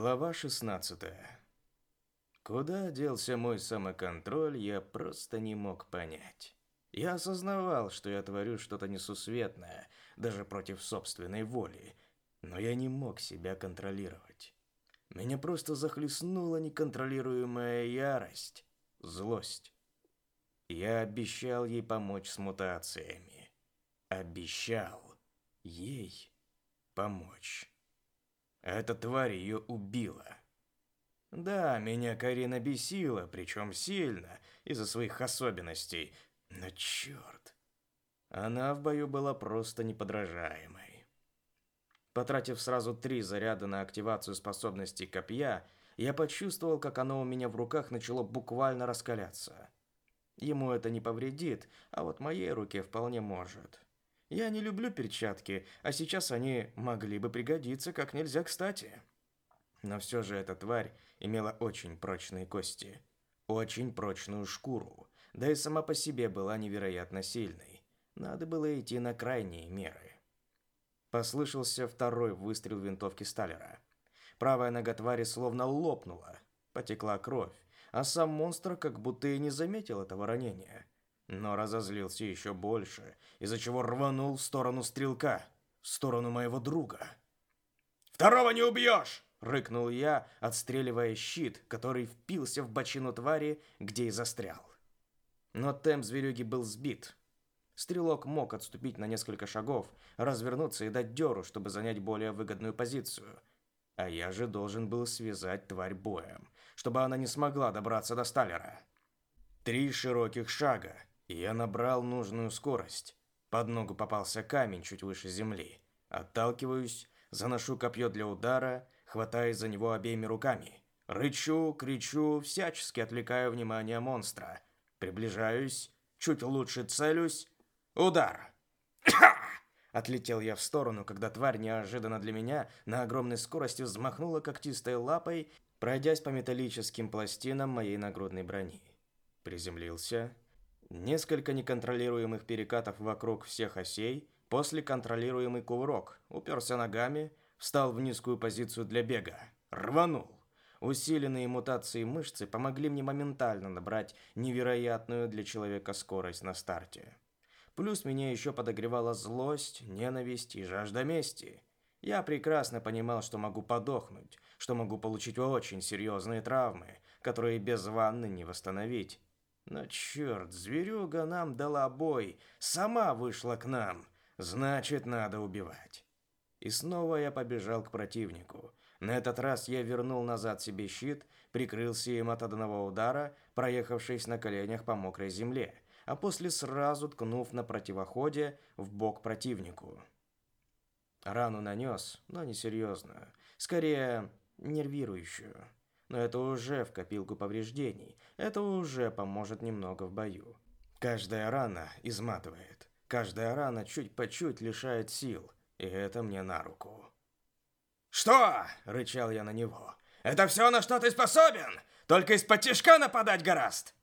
Глава 16. Куда делся мой самоконтроль, я просто не мог понять. Я осознавал, что я творю что-то несусветное, даже против собственной воли, но я не мог себя контролировать. Меня просто захлестнула неконтролируемая ярость, злость. Я обещал ей помочь с мутациями. Обещал ей помочь. Эта тварь ее убила. Да, меня Карина бесила, причем сильно, из-за своих особенностей. Но черт, она в бою была просто неподражаемой. Потратив сразу три заряда на активацию способностей копья, я почувствовал, как оно у меня в руках начало буквально раскаляться. Ему это не повредит, а вот моей руке вполне может. Я не люблю перчатки, а сейчас они могли бы пригодиться как нельзя кстати. Но все же эта тварь имела очень прочные кости, очень прочную шкуру, да и сама по себе была невероятно сильной. Надо было идти на крайние меры. Послышался второй выстрел винтовки Сталлера. Правая нога твари словно лопнула, потекла кровь, а сам монстр как будто и не заметил этого ранения но разозлился еще больше, из-за чего рванул в сторону стрелка, в сторону моего друга. «Второго не убьешь!» — рыкнул я, отстреливая щит, который впился в бочину твари, где и застрял. Но темп зверюги был сбит. Стрелок мог отступить на несколько шагов, развернуться и дать дёру, чтобы занять более выгодную позицию. А я же должен был связать тварь боем, чтобы она не смогла добраться до Сталлера. Три широких шага, я набрал нужную скорость. Под ногу попался камень чуть выше земли. Отталкиваюсь, заношу копье для удара, хватаясь за него обеими руками. Рычу, кричу, всячески отвлекаю внимание монстра. Приближаюсь, чуть лучше целюсь. Удар! Отлетел я в сторону, когда тварь неожиданно для меня на огромной скорости взмахнула когтистой лапой, пройдясь по металлическим пластинам моей нагрудной брони. Приземлился, Несколько неконтролируемых перекатов вокруг всех осей, после контролируемый кувырок, уперся ногами, встал в низкую позицию для бега, рванул. Усиленные мутации мышцы помогли мне моментально набрать невероятную для человека скорость на старте. Плюс меня еще подогревала злость, ненависть и жажда мести. Я прекрасно понимал, что могу подохнуть, что могу получить очень серьезные травмы, которые без ванны не восстановить. Но черт, зверюга нам дала бой, сама вышла к нам. Значит, надо убивать. И снова я побежал к противнику. На этот раз я вернул назад себе щит, прикрылся им от одного удара, проехавшись на коленях по мокрой земле, а после сразу ткнув на противоходе в бок противнику. Рану нанес, но не серьезную, скорее нервирующую но это уже в копилку повреждений. Это уже поможет немного в бою. Каждая рана изматывает. Каждая рана чуть по чуть лишает сил, и это мне на руку. «Что?» – рычал я на него. «Это все, на что ты способен? Только из-под тяжка нападать гораст!»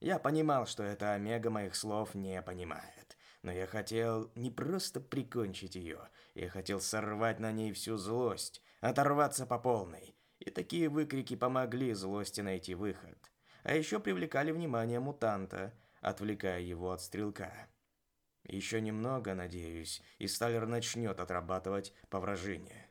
Я понимал, что эта Омега моих слов не понимает. Но я хотел не просто прикончить ее. Я хотел сорвать на ней всю злость, оторваться по полной. И такие выкрики помогли злости найти выход. А еще привлекали внимание мутанта, отвлекая его от стрелка. Еще немного, надеюсь, и Сталлер начнет отрабатывать повражение.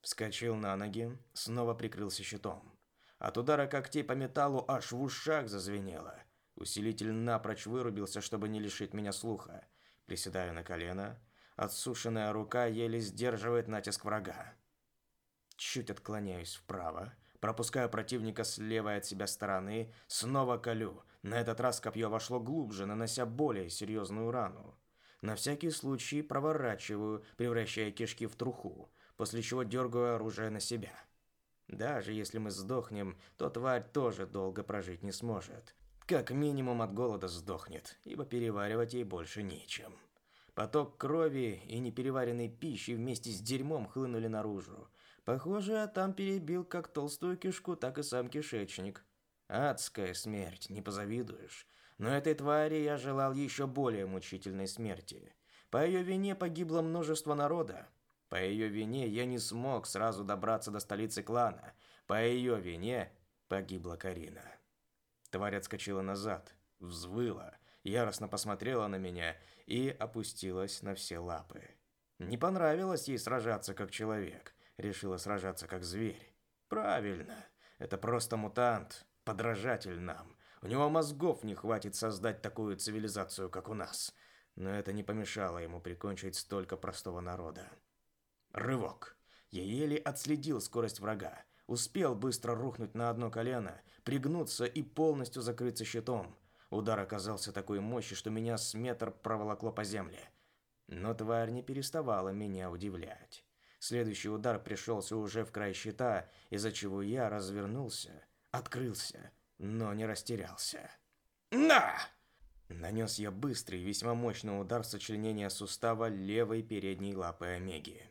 Вскочил на ноги, снова прикрылся щитом. От удара когтей по металлу аж в ушах зазвенело. Усилитель напрочь вырубился, чтобы не лишить меня слуха. Приседаю на колено. Отсушенная рука еле сдерживает натиск врага. Чуть отклоняюсь вправо, пропускаю противника с левой от себя стороны, снова колю. На этот раз копье вошло глубже, нанося более серьезную рану. На всякий случай проворачиваю, превращая кишки в труху, после чего дергаю оружие на себя. Даже если мы сдохнем, то тварь тоже долго прожить не сможет. Как минимум от голода сдохнет, ибо переваривать ей больше нечем. Поток крови и непереваренной пищи вместе с дерьмом хлынули наружу. Похоже, там перебил как толстую кишку, так и сам кишечник. Адская смерть, не позавидуешь. Но этой твари я желал еще более мучительной смерти. По ее вине погибло множество народа. По ее вине я не смог сразу добраться до столицы клана. По ее вине погибла Карина. Тварь отскочила назад, взвыла, яростно посмотрела на меня и опустилась на все лапы. Не понравилось ей сражаться как человек, решила сражаться как зверь. Правильно, это просто мутант, подражатель нам. У него мозгов не хватит создать такую цивилизацию, как у нас. Но это не помешало ему прикончить столько простого народа. Рывок. Я еле отследил скорость врага. Успел быстро рухнуть на одно колено, пригнуться и полностью закрыться щитом. Удар оказался такой мощи, что меня с метр проволокло по земле. Но тварь не переставала меня удивлять. Следующий удар пришелся уже в край щита, из-за чего я развернулся, открылся, но не растерялся. «На!» Нанес я быстрый, весьма мощный удар сочленения сустава левой передней лапы Омеги.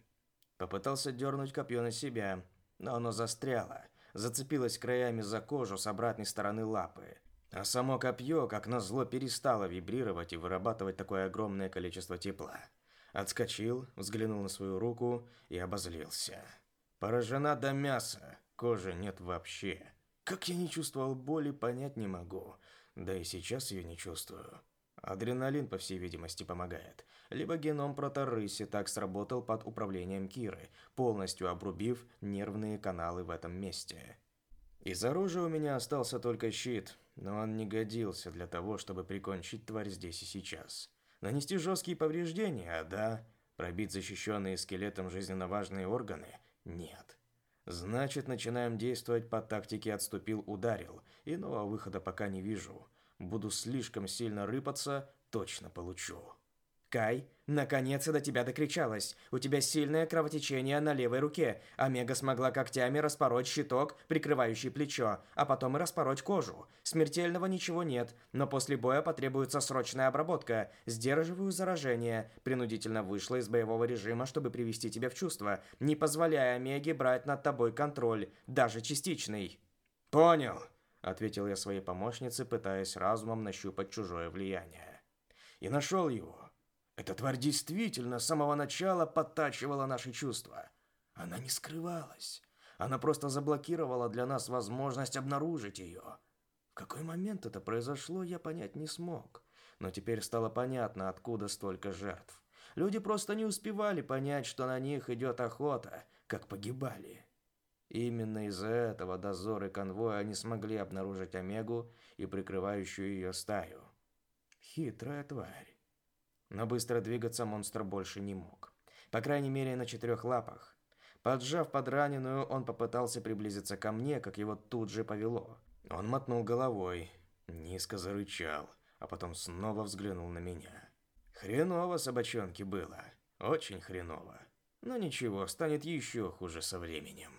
Попытался дернуть копье на себя, но оно застряло, зацепилось краями за кожу с обратной стороны лапы. А само копье, как назло, перестало вибрировать и вырабатывать такое огромное количество тепла. Отскочил, взглянул на свою руку и обозлился. Поражена до мяса, кожи нет вообще. Как я не чувствовал боли, понять не могу. Да и сейчас ее не чувствую. Адреналин, по всей видимости, помогает. Либо геном проторыси так сработал под управлением Киры, полностью обрубив нервные каналы в этом месте. Из оружия у меня остался только щит, но он не годился для того, чтобы прикончить тварь здесь и сейчас. Нанести жесткие повреждения, да. Пробить защищенные скелетом жизненно важные органы – нет. Значит, начинаем действовать по тактике «отступил-ударил». Иного выхода пока не вижу. Буду слишком сильно рыпаться, точно получу. Кай, наконец-то до тебя докричалась. У тебя сильное кровотечение на левой руке. Омега смогла когтями распороть щиток, прикрывающий плечо, а потом и распороть кожу. Смертельного ничего нет, но после боя потребуется срочная обработка. Сдерживаю заражение. Принудительно вышла из боевого режима, чтобы привести тебя в чувство, не позволяя Омеге брать над тобой контроль, даже частичный. Понял, ответил я своей помощнице, пытаясь разумом нащупать чужое влияние. И нашел его. Эта тварь действительно с самого начала подтачивала наши чувства. Она не скрывалась. Она просто заблокировала для нас возможность обнаружить ее. В какой момент это произошло, я понять не смог. Но теперь стало понятно, откуда столько жертв. Люди просто не успевали понять, что на них идет охота, как погибали. Именно из-за этого дозоры конвоя не смогли обнаружить Омегу и прикрывающую ее стаю. Хитрая тварь. Но быстро двигаться монстр больше не мог. По крайней мере, на четырех лапах. Поджав подраненную, он попытался приблизиться ко мне, как его тут же повело. Он мотнул головой, низко зарычал, а потом снова взглянул на меня. Хреново собачонке было. Очень хреново. Но ничего, станет еще хуже со временем.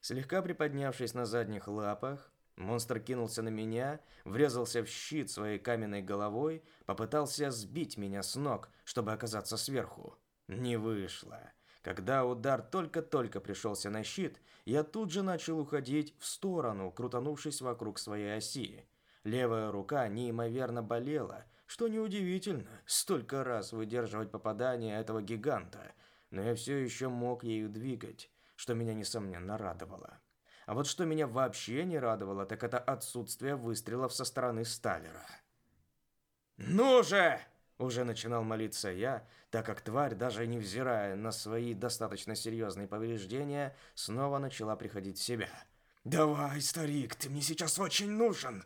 Слегка приподнявшись на задних лапах, Монстр кинулся на меня, врезался в щит своей каменной головой, попытался сбить меня с ног, чтобы оказаться сверху. Не вышло. Когда удар только-только пришелся на щит, я тут же начал уходить в сторону, крутанувшись вокруг своей оси. Левая рука неимоверно болела, что неудивительно, столько раз выдерживать попадание этого гиганта, но я все еще мог ею двигать, что меня несомненно радовало. А вот что меня вообще не радовало, так это отсутствие выстрелов со стороны Сталлера. «Ну же!» – уже начинал молиться я, так как тварь, даже не взирая на свои достаточно серьезные повреждения, снова начала приходить в себя. «Давай, старик, ты мне сейчас очень нужен!»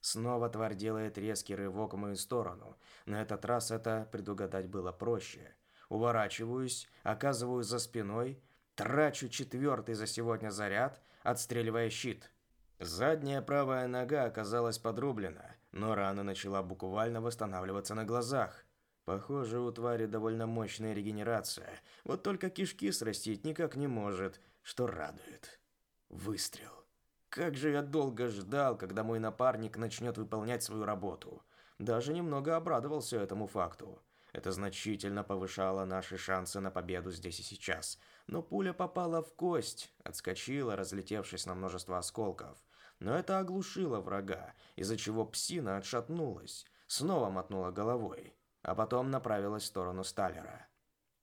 Снова тварь делает резкий рывок в мою сторону. На этот раз это предугадать было проще. Уворачиваюсь, оказываюсь за спиной, трачу четвертый за сегодня заряд отстреливая щит. Задняя правая нога оказалась подрублена, но рана начала буквально восстанавливаться на глазах. Похоже, у твари довольно мощная регенерация, вот только кишки срастить никак не может, что радует. Выстрел. Как же я долго ждал, когда мой напарник начнет выполнять свою работу. Даже немного обрадовался этому факту. Это значительно повышало наши шансы на победу здесь и сейчас но пуля попала в кость, отскочила, разлетевшись на множество осколков. Но это оглушило врага, из-за чего псина отшатнулась, снова мотнула головой, а потом направилась в сторону Сталлера.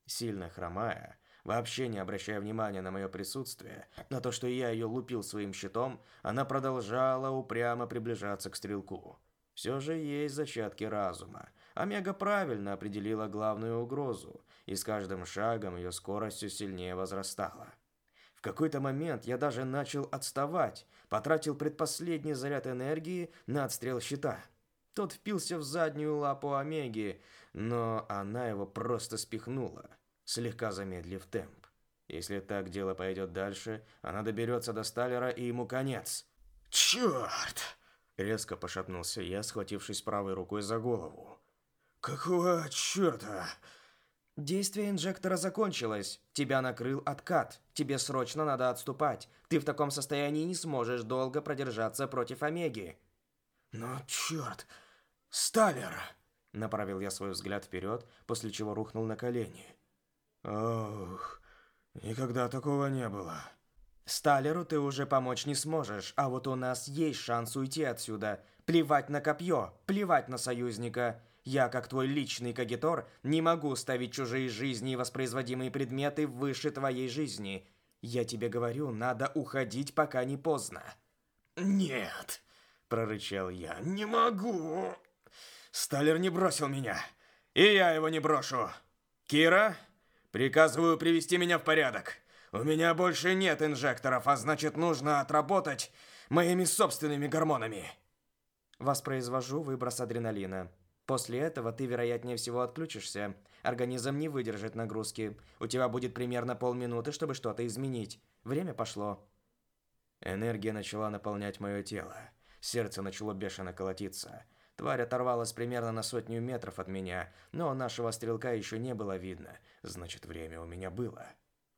Сильно хромая, Вообще не обращая внимания на мое присутствие, на то, что я ее лупил своим щитом, она продолжала упрямо приближаться к стрелку. Все же есть зачатки разума. Омега правильно определила главную угрозу, и с каждым шагом ее скорость все сильнее возрастала. В какой-то момент я даже начал отставать, потратил предпоследний заряд энергии на отстрел щита. Тот впился в заднюю лапу Омеги, но она его просто спихнула, слегка замедлив темп. Если так дело пойдет дальше, она доберется до Сталлера и ему конец. «Черт!» Резко пошатнулся я, схватившись правой рукой за голову. «Какого черта?» Действие инжектора закончилось. Тебя накрыл откат. Тебе срочно надо отступать. Ты в таком состоянии не сможешь долго продержаться против Омеги. «Но черт! Сталлер!» Направил я свой взгляд вперед, после чего рухнул на колени. «Ох, никогда такого не было». Сталеру ты уже помочь не сможешь, а вот у нас есть шанс уйти отсюда. Плевать на копье, плевать на союзника. Я, как твой личный кагитор, не могу ставить чужие жизни и воспроизводимые предметы выше твоей жизни. Я тебе говорю, надо уходить, пока не поздно. «Нет!» – прорычал я. «Не могу!» Сталер не бросил меня. И я его не брошу. Кира, приказываю привести меня в порядок. У меня больше нет инжекторов, а значит нужно отработать моими собственными гормонами. Воспроизвожу выброс адреналина. После этого ты, вероятнее всего, отключишься. Организм не выдержит нагрузки. У тебя будет примерно полминуты, чтобы что-то изменить. Время пошло. Энергия начала наполнять мое тело. Сердце начало бешено колотиться. Тварь оторвалась примерно на сотню метров от меня, но нашего стрелка еще не было видно. Значит, время у меня было.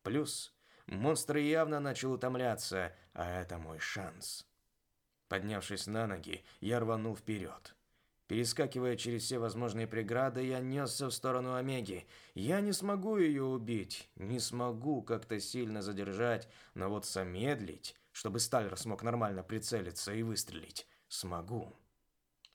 Плюс Монстр явно начал утомляться, а это мой шанс. Поднявшись на ноги, я рванул вперед. Перескакивая через все возможные преграды, я несся в сторону Омеги. Я не смогу ее убить, не смогу как-то сильно задержать, но вот замедлить, чтобы Сталлер смог нормально прицелиться и выстрелить, смогу.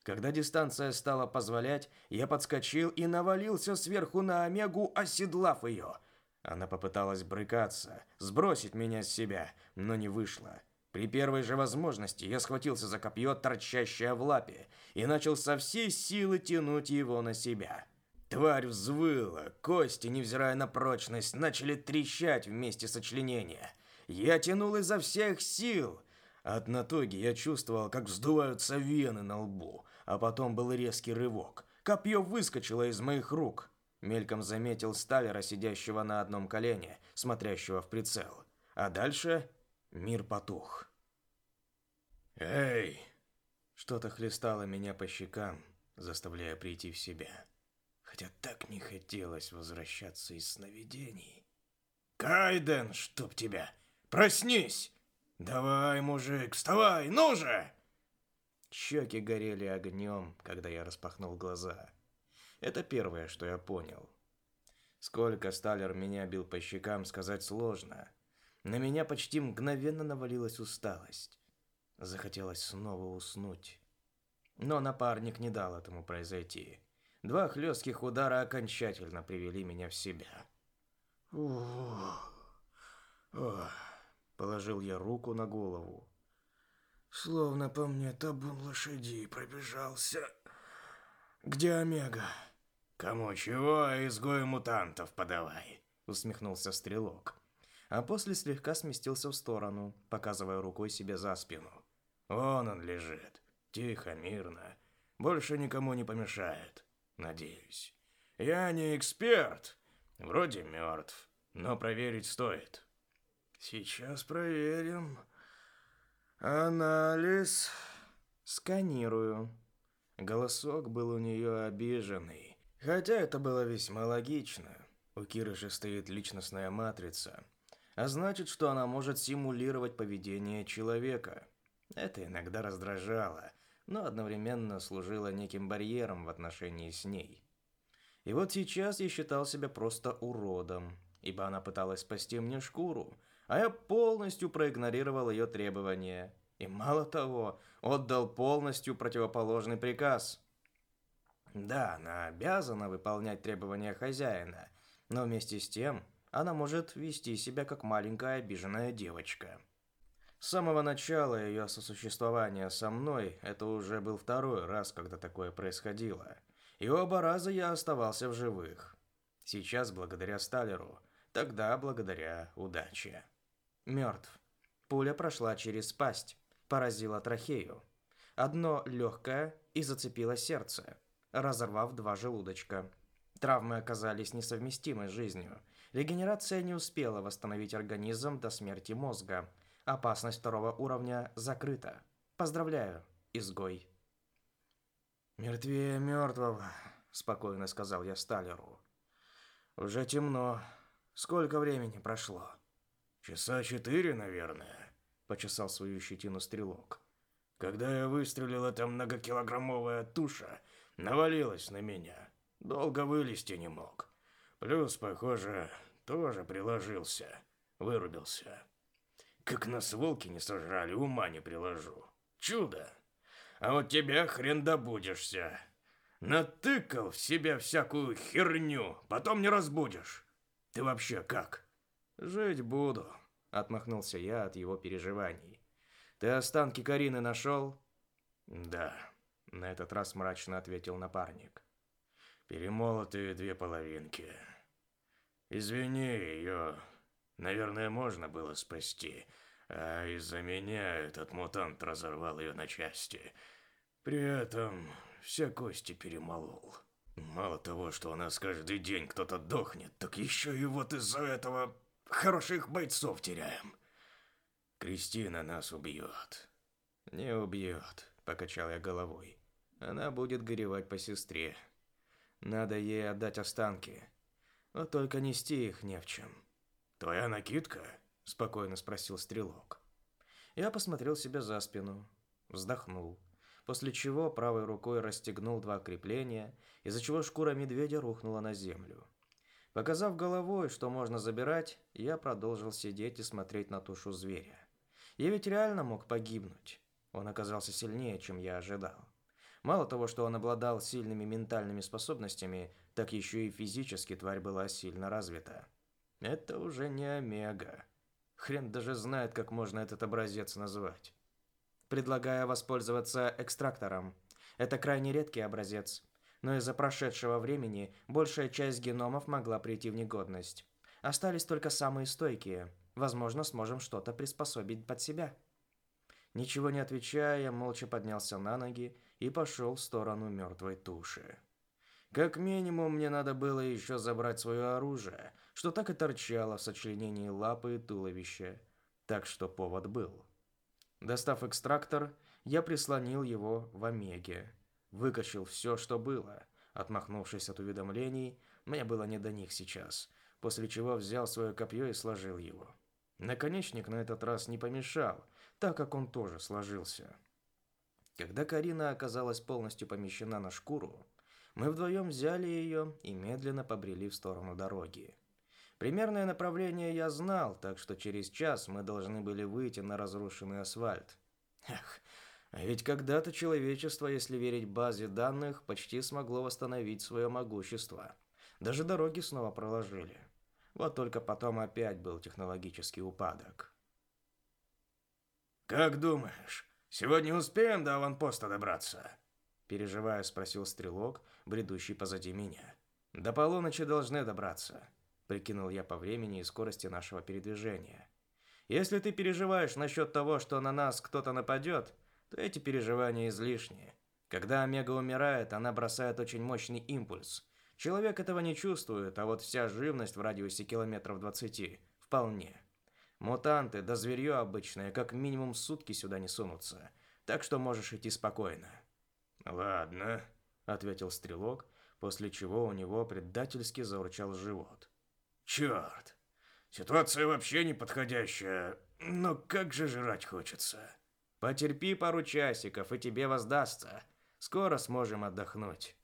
Когда дистанция стала позволять, я подскочил и навалился сверху на Омегу, оседлав ее. Она попыталась брыкаться, сбросить меня с себя, но не вышло. При первой же возможности я схватился за копье, торчащее в лапе, и начал со всей силы тянуть его на себя. Тварь взвыла, кости, невзирая на прочность, начали трещать вместе сочленения. Я тянул изо всех сил. От натуги я чувствовал, как вздуваются вены на лбу, а потом был резкий рывок. Копье выскочило из моих рук. Мельком заметил Сталера, сидящего на одном колене, смотрящего в прицел. А дальше мир потух. «Эй!» Что-то хлестало меня по щекам, заставляя прийти в себя. Хотя так не хотелось возвращаться из сновидений. «Кайден, чтоб тебя! Проснись! Давай, мужик, вставай, ну же!» Щеки горели огнем, когда я распахнул глаза. Это первое, что я понял. Сколько Сталлер меня бил по щекам, сказать сложно. На меня почти мгновенно навалилась усталость. Захотелось снова уснуть. Но напарник не дал этому произойти. Два хлестких удара окончательно привели меня в себя. Ох. Положил я руку на голову. Словно по мне табун лошадей пробежался. Где Омега? «Кому чего, а изгою мутантов подавай», — усмехнулся Стрелок. А после слегка сместился в сторону, показывая рукой себе за спину. «Вон он лежит. Тихо, мирно. Больше никому не помешает. Надеюсь. Я не эксперт. Вроде мертв, но проверить стоит». «Сейчас проверим. Анализ...» «Сканирую». Голосок был у нее обиженный. Хотя это было весьма логично. У Киры же стоит личностная матрица, а значит, что она может симулировать поведение человека. Это иногда раздражало, но одновременно служило неким барьером в отношении с ней. И вот сейчас я считал себя просто уродом, ибо она пыталась спасти мне шкуру, а я полностью проигнорировал ее требования. И мало того, отдал полностью противоположный приказ – да, она обязана выполнять требования хозяина, но вместе с тем она может вести себя как маленькая обиженная девочка. С самого начала ее сосуществования со мной это уже был второй раз, когда такое происходило. И оба раза я оставался в живых. Сейчас благодаря Сталеру, тогда благодаря удаче. Мертв. Пуля прошла через пасть, поразила трахею. Одно легкое и зацепило сердце, разорвав два желудочка. Травмы оказались несовместимы с жизнью. Регенерация не успела восстановить организм до смерти мозга – Опасность второго уровня закрыта. Поздравляю, изгой. «Мертвее мертвого», — спокойно сказал я Сталеру. «Уже темно. Сколько времени прошло?» «Часа четыре, наверное», — почесал свою щетину стрелок. «Когда я выстрелил, эта многокилограммовая туша навалилась на меня. Долго вылезти не мог. Плюс, похоже, тоже приложился. Вырубился. Как нас волки не сожрали, ума не приложу. Чудо! А вот тебя хрен добудешься. Натыкал в себя всякую херню, потом не разбудишь. Ты вообще как? Жить буду, отмахнулся я от его переживаний. Ты останки Карины нашел? Да, на этот раз мрачно ответил напарник. Перемолотые две половинки. Извини, ее Наверное, можно было спасти, а из-за меня этот мутант разорвал ее на части. При этом все кости перемолол. Мало того, что у нас каждый день кто-то дохнет, так еще и вот из-за этого хороших бойцов теряем. Кристина нас убьет. Не убьет, покачал я головой. Она будет горевать по сестре. Надо ей отдать останки. Вот только нести их не в чем. «Твоя накидка?» – спокойно спросил Стрелок. Я посмотрел себе за спину, вздохнул, после чего правой рукой расстегнул два крепления, из-за чего шкура медведя рухнула на землю. Показав головой, что можно забирать, я продолжил сидеть и смотреть на тушу зверя. Я ведь реально мог погибнуть. Он оказался сильнее, чем я ожидал. Мало того, что он обладал сильными ментальными способностями, так еще и физически тварь была сильно развита. Это уже не Омега. Хрен даже знает, как можно этот образец назвать. Предлагаю воспользоваться экстрактором. Это крайне редкий образец, но из-за прошедшего времени большая часть геномов могла прийти в негодность. Остались только самые стойкие. Возможно, сможем что-то приспособить под себя. Ничего не отвечая, молча поднялся на ноги и пошел в сторону мертвой туши. Как минимум, мне надо было еще забрать свое оружие, что так и торчало в сочленении лапы и туловища. Так что повод был. Достав экстрактор, я прислонил его в омеге. Выкачал все, что было. Отмахнувшись от уведомлений, мне было не до них сейчас, после чего взял свое копье и сложил его. Наконечник на этот раз не помешал, так как он тоже сложился. Когда Карина оказалась полностью помещена на шкуру, мы вдвоем взяли ее и медленно побрели в сторону дороги. Примерное направление я знал, так что через час мы должны были выйти на разрушенный асфальт. Эх, а ведь когда-то человечество, если верить базе данных, почти смогло восстановить свое могущество. Даже дороги снова проложили. Вот только потом опять был технологический упадок. «Как думаешь, сегодня успеем до аванпоста добраться?» Переживая, спросил стрелок, бредущий позади меня. «До полуночи должны добраться», – прикинул я по времени и скорости нашего передвижения. «Если ты переживаешь насчет того, что на нас кто-то нападет, то эти переживания излишние. Когда Омега умирает, она бросает очень мощный импульс. Человек этого не чувствует, а вот вся живность в радиусе километров 20 – вполне. Мутанты, да зверье обычное, как минимум сутки сюда не сунутся, так что можешь идти спокойно». «Ладно», — ответил стрелок, после чего у него предательски заурчал живот. «Черт! Ситуация вообще неподходящая, но как же жрать хочется!» «Потерпи пару часиков, и тебе воздастся. Скоро сможем отдохнуть».